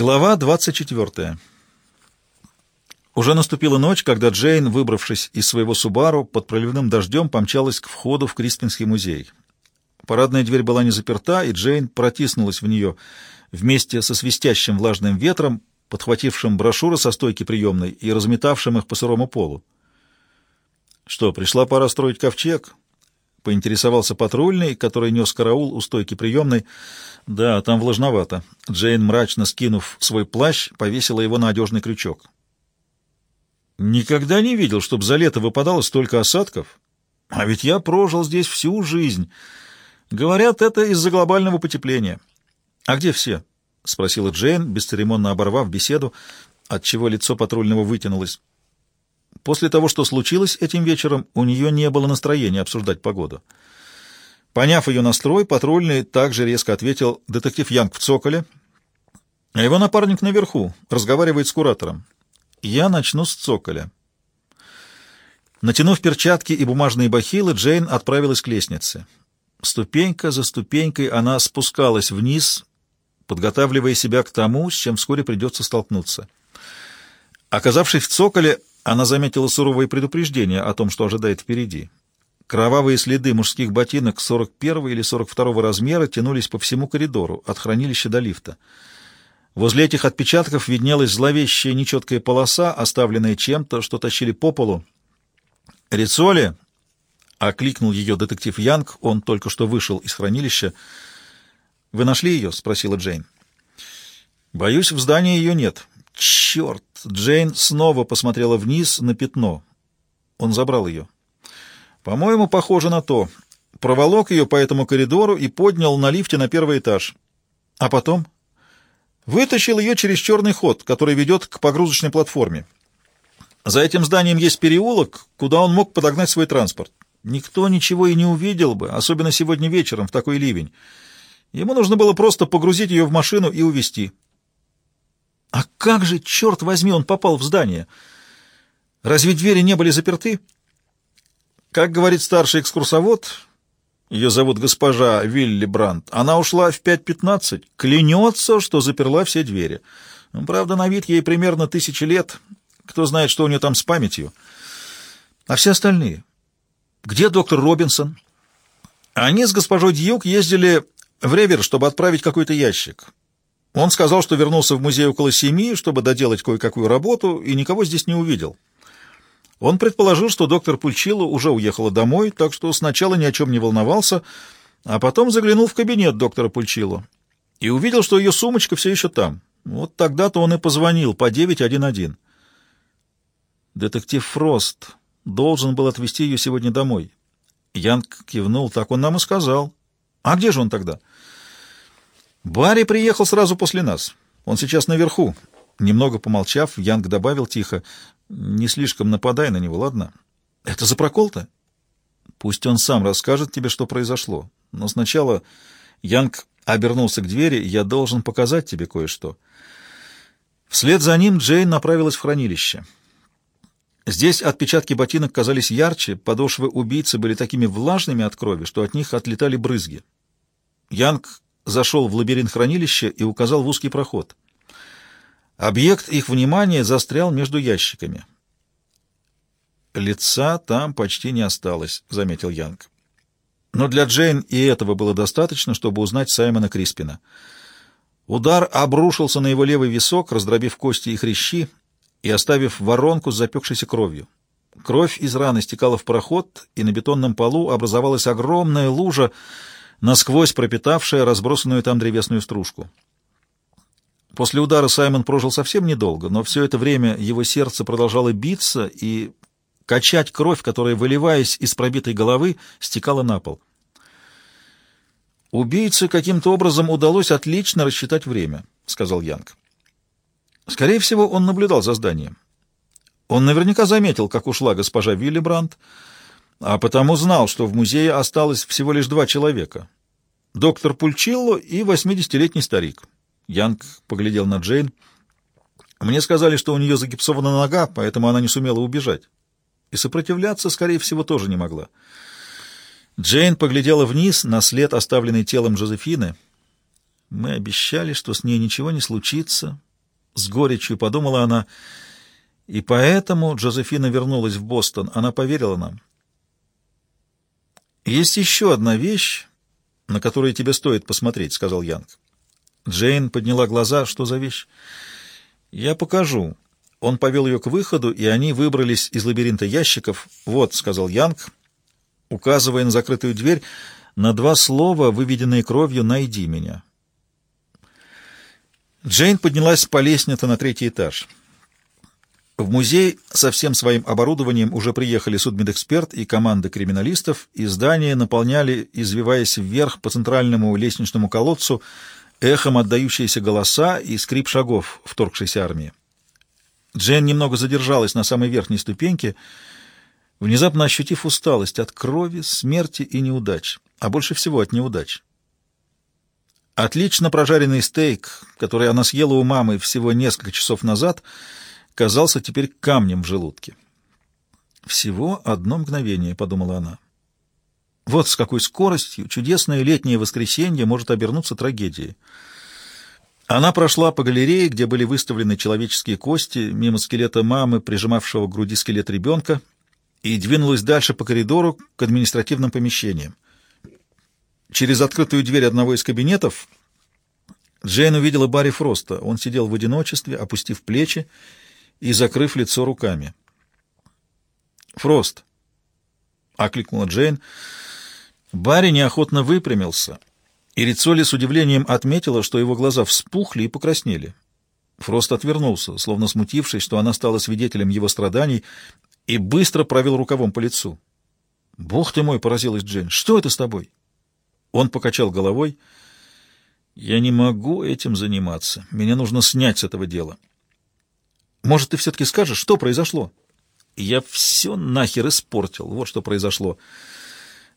Глава 24. Уже наступила ночь, когда Джейн, выбравшись из своего Субару, под проливным дождем помчалась к входу в Криспинский музей. Парадная дверь была не заперта, и Джейн протиснулась в нее вместе со свистящим влажным ветром, подхватившим брошюры со стойки приемной и разметавшим их по сырому полу. «Что, пришла пора строить ковчег?» — поинтересовался патрульный, который нес караул у стойки приемной. «Да, там влажновато». Джейн, мрачно скинув свой плащ, повесила его на одежный крючок. «Никогда не видел, чтобы за лето выпадало столько осадков. А ведь я прожил здесь всю жизнь. Говорят, это из-за глобального потепления. А где все?» — спросила Джейн, бесцеремонно оборвав беседу, отчего лицо патрульного вытянулось. После того, что случилось этим вечером, у нее не было настроения обсуждать погоду. Поняв ее настрой, патрульный также резко ответил «Детектив Янг в цоколе», а его напарник наверху, разговаривает с куратором. «Я начну с цоколя». Натянув перчатки и бумажные бахилы, Джейн отправилась к лестнице. Ступенька за ступенькой она спускалась вниз, подготавливая себя к тому, с чем вскоре придется столкнуться. Оказавшись в цоколе, она заметила суровое предупреждение о том, что ожидает впереди. Кровавые следы мужских ботинок 41 или 42 размера тянулись по всему коридору, от хранилища до лифта. Возле этих отпечатков виднелась зловещая нечеткая полоса, оставленная чем-то, что тащили по полу. «Рицоли!» — окликнул ее детектив Янг, он только что вышел из хранилища. «Вы нашли ее?» — спросила Джейн. «Боюсь, в здании ее нет. Черт! Джейн снова посмотрела вниз на пятно. Он забрал ее. По-моему, похоже на то. Проволок ее по этому коридору и поднял на лифте на первый этаж. А потом вытащил ее через черный ход, который ведет к погрузочной платформе. За этим зданием есть переулок, куда он мог подогнать свой транспорт. Никто ничего и не увидел бы, особенно сегодня вечером в такой ливень. Ему нужно было просто погрузить ее в машину и увезти. А как же, черт возьми, он попал в здание? Разве двери не были заперты? Как говорит старший экскурсовод, ее зовут госпожа Вилли Брандт, она ушла в 5.15, клянется, что заперла все двери. Ну, правда, на вид ей примерно тысячи лет. Кто знает, что у нее там с памятью. А все остальные? Где доктор Робинсон? Они с госпожой Дьюк ездили в Ревер, чтобы отправить какой-то ящик. Он сказал, что вернулся в музей около семи, чтобы доделать кое-какую работу, и никого здесь не увидел. Он предположил, что доктор Пульчило уже уехала домой, так что сначала ни о чем не волновался, а потом заглянул в кабинет доктора Пульчило и увидел, что ее сумочка все еще там. Вот тогда-то он и позвонил по 911. Детектив Фрост должен был отвезти ее сегодня домой. Янг кивнул, так он нам и сказал. А где же он тогда? — Барри приехал сразу после нас. Он сейчас наверху. Немного помолчав, Янг добавил тихо, «Не слишком нападай на него, ладно? Это за прокол-то?» «Пусть он сам расскажет тебе, что произошло. Но сначала...» Янг обернулся к двери, «Я должен показать тебе кое-что». Вслед за ним Джейн направилась в хранилище. Здесь отпечатки ботинок казались ярче, подошвы убийцы были такими влажными от крови, что от них отлетали брызги. Янг зашел в лабиринт хранилища и указал в узкий проход. Объект их внимания застрял между ящиками. «Лица там почти не осталось», — заметил Янг. Но для Джейн и этого было достаточно, чтобы узнать Саймона Криспина. Удар обрушился на его левый висок, раздробив кости и хрящи и оставив воронку с запекшейся кровью. Кровь из раны стекала в проход, и на бетонном полу образовалась огромная лужа, насквозь пропитавшая разбросанную там древесную стружку. После удара Саймон прожил совсем недолго, но все это время его сердце продолжало биться и качать кровь, которая, выливаясь из пробитой головы, стекала на пол. «Убийце каким-то образом удалось отлично рассчитать время», — сказал Янг. «Скорее всего, он наблюдал за зданием. Он наверняка заметил, как ушла госпожа Виллибранд, а потому знал, что в музее осталось всего лишь два человека — доктор Пульчилло и восьмидесятилетний старик. Янг поглядел на Джейн. Мне сказали, что у нее загипсована нога, поэтому она не сумела убежать. И сопротивляться, скорее всего, тоже не могла. Джейн поглядела вниз на след, оставленный телом Жозефины. Мы обещали, что с ней ничего не случится, С горечью подумала она, и поэтому Джозефина вернулась в Бостон. Она поверила нам. «Есть еще одна вещь, на которую тебе стоит посмотреть», — сказал Янг. Джейн подняла глаза. «Что за вещь?» «Я покажу». Он повел ее к выходу, и они выбрались из лабиринта ящиков. «Вот», — сказал Янг, указывая на закрытую дверь, на два слова, выведенные кровью «Найди меня». Джейн поднялась по лестнице на третий этаж. В музей со всем своим оборудованием уже приехали судмедэксперт и команда криминалистов, и здание наполняли, извиваясь вверх по центральному лестничному колодцу, эхом отдающиеся голоса и скрип шагов вторгшейся армии. Джейн немного задержалась на самой верхней ступеньке, внезапно ощутив усталость от крови, смерти и неудач, а больше всего от неудач. Отлично прожаренный стейк, который она съела у мамы всего несколько часов назад, казался теперь камнем в желудке. «Всего одно мгновение», — подумала она. Вот с какой скоростью чудесное летнее воскресенье может обернуться трагедией. Она прошла по галерее, где были выставлены человеческие кости, мимо скелета мамы, прижимавшего к груди скелет ребенка, и двинулась дальше по коридору к административным помещениям. Через открытую дверь одного из кабинетов Джейн увидела Барри Фроста. Он сидел в одиночестве, опустив плечи и закрыв лицо руками. «Фрост!» — окликнула Джейн. Барри неохотно выпрямился, и Рицоли с удивлением отметила, что его глаза вспухли и покраснели. Фрост отвернулся, словно смутившись, что она стала свидетелем его страданий, и быстро провел рукавом по лицу. «Бог ты мой!» — поразилась Джейн. «Что это с тобой?» Он покачал головой. «Я не могу этим заниматься. Меня нужно снять с этого дела». «Может, ты все-таки скажешь, что произошло?» «Я все нахер испортил. Вот что произошло».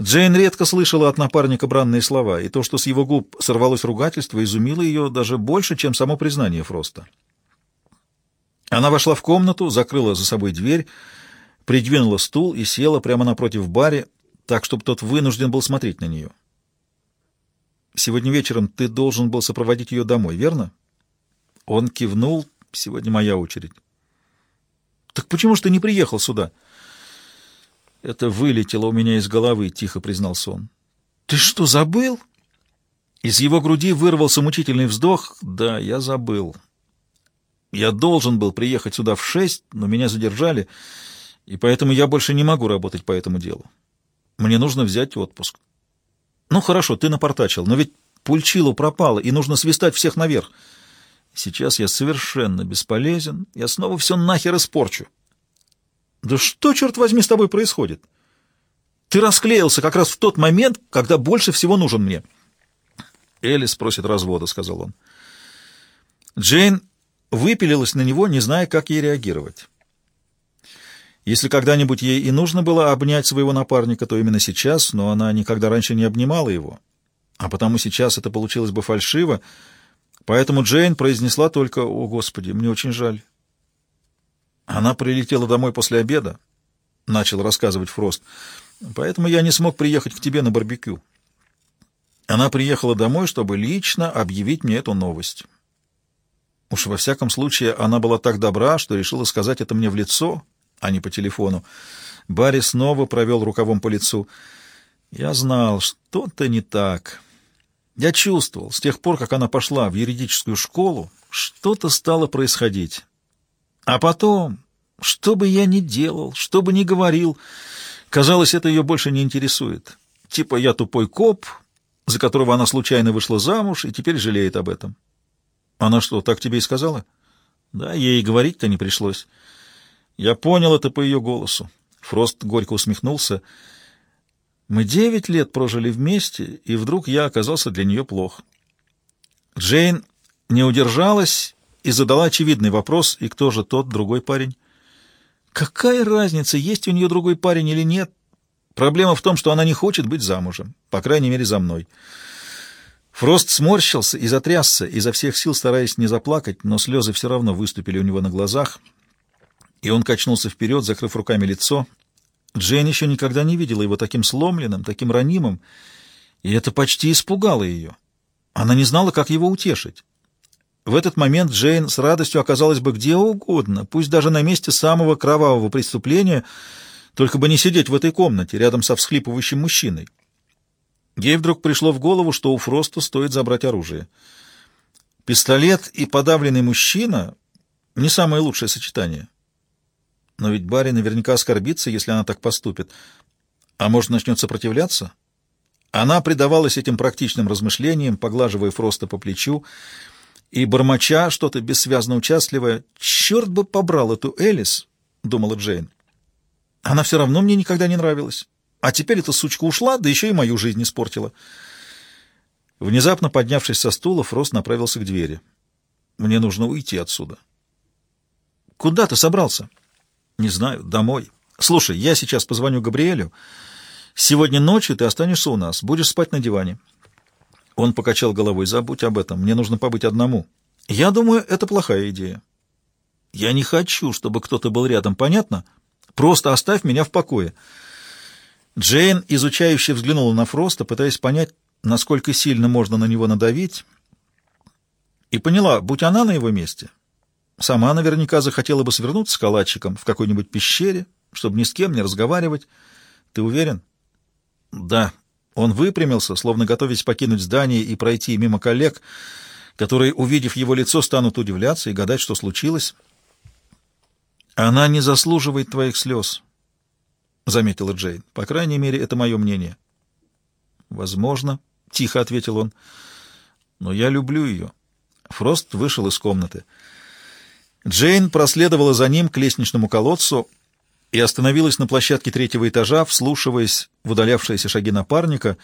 Джейн редко слышала от напарника бранные слова, и то, что с его губ сорвалось ругательство, изумило ее даже больше, чем само признание Фроста. Она вошла в комнату, закрыла за собой дверь, придвинула стул и села прямо напротив Барри, так, чтобы тот вынужден был смотреть на нее. Сегодня вечером ты должен был сопроводить ее домой, верно? Он кивнул. Сегодня моя очередь. Так почему же ты не приехал сюда? Это вылетело у меня из головы, тихо признался он. Ты что, забыл? Из его груди вырвался мучительный вздох. Да, я забыл. Я должен был приехать сюда в шесть, но меня задержали, и поэтому я больше не могу работать по этому делу. Мне нужно взять отпуск. Ну хорошо, ты напортачил, но ведь Пульчилу пропало, и нужно свистать всех наверх. Сейчас я совершенно бесполезен, я снова все нахер испорчу. Да что, черт возьми, с тобой происходит? Ты расклеился как раз в тот момент, когда больше всего нужен мне. Элис просит развода, сказал он. Джейн выпилилась на него, не зная, как ей реагировать. Если когда-нибудь ей и нужно было обнять своего напарника, то именно сейчас, но она никогда раньше не обнимала его. А потому сейчас это получилось бы фальшиво, поэтому Джейн произнесла только «О, Господи, мне очень жаль». Она прилетела домой после обеда, — начал рассказывать Фрост, — поэтому я не смог приехать к тебе на барбекю. Она приехала домой, чтобы лично объявить мне эту новость. Уж во всяком случае она была так добра, что решила сказать это мне в лицо, а не по телефону. Барри снова провел рукавом по лицу. Я знал, что-то не так. Я чувствовал, с тех пор, как она пошла в юридическую школу, что-то стало происходить. А потом, что бы я ни делал, что бы ни говорил, казалось, это ее больше не интересует. Типа я тупой коп, за которого она случайно вышла замуж и теперь жалеет об этом. Она что, так тебе и сказала? Да, ей говорить-то не пришлось. Я понял это по ее голосу. Фрост горько усмехнулся. Мы девять лет прожили вместе, и вдруг я оказался для нее плох. Джейн не удержалась и задала очевидный вопрос, и кто же тот другой парень? Какая разница, есть у нее другой парень или нет? Проблема в том, что она не хочет быть замужем, по крайней мере, за мной. Фрост сморщился и затрясся, изо всех сил стараясь не заплакать, но слезы все равно выступили у него на глазах — и он качнулся вперед, закрыв руками лицо. Джейн еще никогда не видела его таким сломленным, таким ранимым, и это почти испугало ее. Она не знала, как его утешить. В этот момент Джейн с радостью оказалась бы где угодно, пусть даже на месте самого кровавого преступления, только бы не сидеть в этой комнате рядом со всхлипывающим мужчиной. Ей вдруг пришло в голову, что у Фроста стоит забрать оружие. Пистолет и подавленный мужчина — не самое лучшее сочетание. Но ведь Барри наверняка оскорбится, если она так поступит. А может, начнет сопротивляться? Она предавалась этим практичным размышлениям, поглаживая Фроста по плечу, и бормоча что-то бессвязно участливое. «Черт бы побрал эту Элис!» — думала Джейн. «Она все равно мне никогда не нравилась. А теперь эта сучка ушла, да еще и мою жизнь испортила». Внезапно поднявшись со стула, Фрост направился к двери. «Мне нужно уйти отсюда». «Куда ты собрался?» «Не знаю. Домой. Слушай, я сейчас позвоню Габриэлю. Сегодня ночью ты останешься у нас. Будешь спать на диване». Он покачал головой. «Забудь об этом. Мне нужно побыть одному». «Я думаю, это плохая идея». «Я не хочу, чтобы кто-то был рядом, понятно? Просто оставь меня в покое». Джейн, изучающе взглянула на Фроста, пытаясь понять, насколько сильно можно на него надавить, и поняла, будь она на его месте, сама наверняка захотела бы свернуться с калачиком в какой-нибудь пещере, чтобы ни с кем не разговаривать. Ты уверен? Да. Он выпрямился, словно готовясь покинуть здание и пройти мимо коллег, которые, увидев его лицо, станут удивляться и гадать, что случилось. «Она не заслуживает твоих слез», — заметила Джейн. «По крайней мере, это мое мнение». «Возможно», — тихо ответил он, — «но я люблю ее». Фрост вышел из комнаты. Джейн проследовала за ним к лестничному колодцу и остановилась на площадке третьего этажа, вслушиваясь в удалявшиеся шаги напарника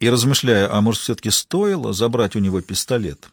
и размышляя, а может, все-таки стоило забрать у него пистолет.